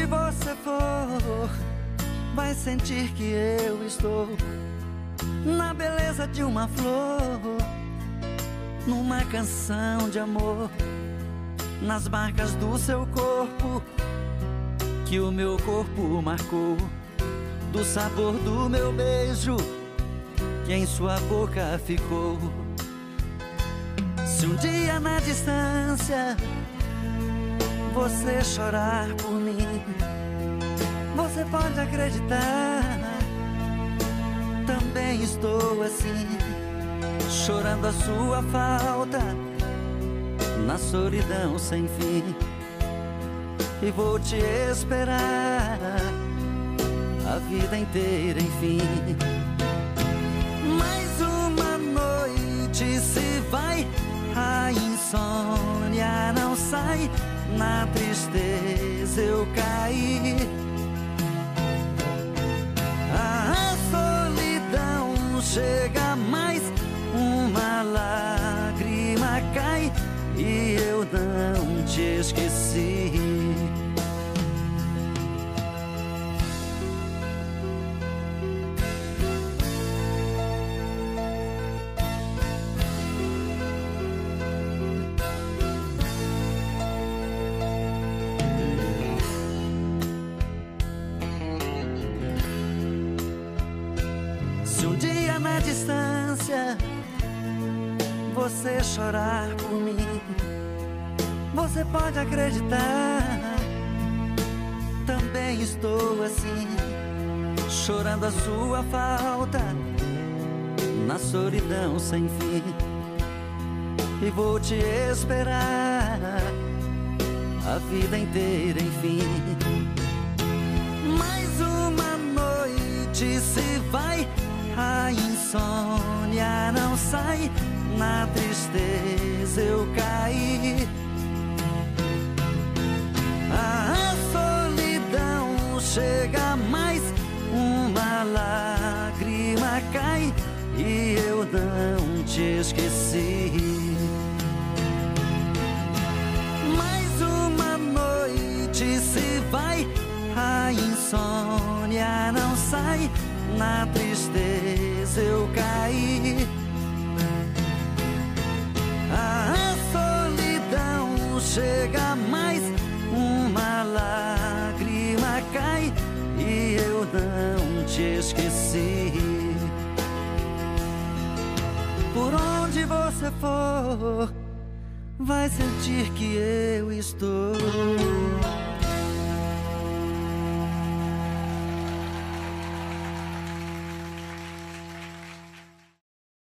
você for, vai sentir que eu estou na beleza de uma flor, numa canção de amor, nas marcas do seu corpo que o meu corpo marcou, do sabor do meu beijo que em sua boca ficou. Se um dia na distância você chorar por mim, você pode acreditar. Também estou assim, chorando a sua falta, na solidão sem fim. E vou te esperar a vida inteira, enfim. Mais uma noite se vai, a insônia não sai na tristeza eu caí. A solidão chega mais, uma lágrima cai e eu não te esqueci. Distância você chorar por mim, você pode acreditar. Também estou assim, chorando a sua falta, na solidão sem fim. E vou te esperar a vida inteira, enfim. Mais uma noite se vai a insônia não sai, na tristeza eu caí. A solidão chega mais, uma lágrima cai e eu não te esqueci. Mais uma noite se vai, a insônia não sai na tristeza eu caí. A solidão chega mais, uma lágrima cai e eu não te esqueci. Por onde você for, vai sentir que eu estou.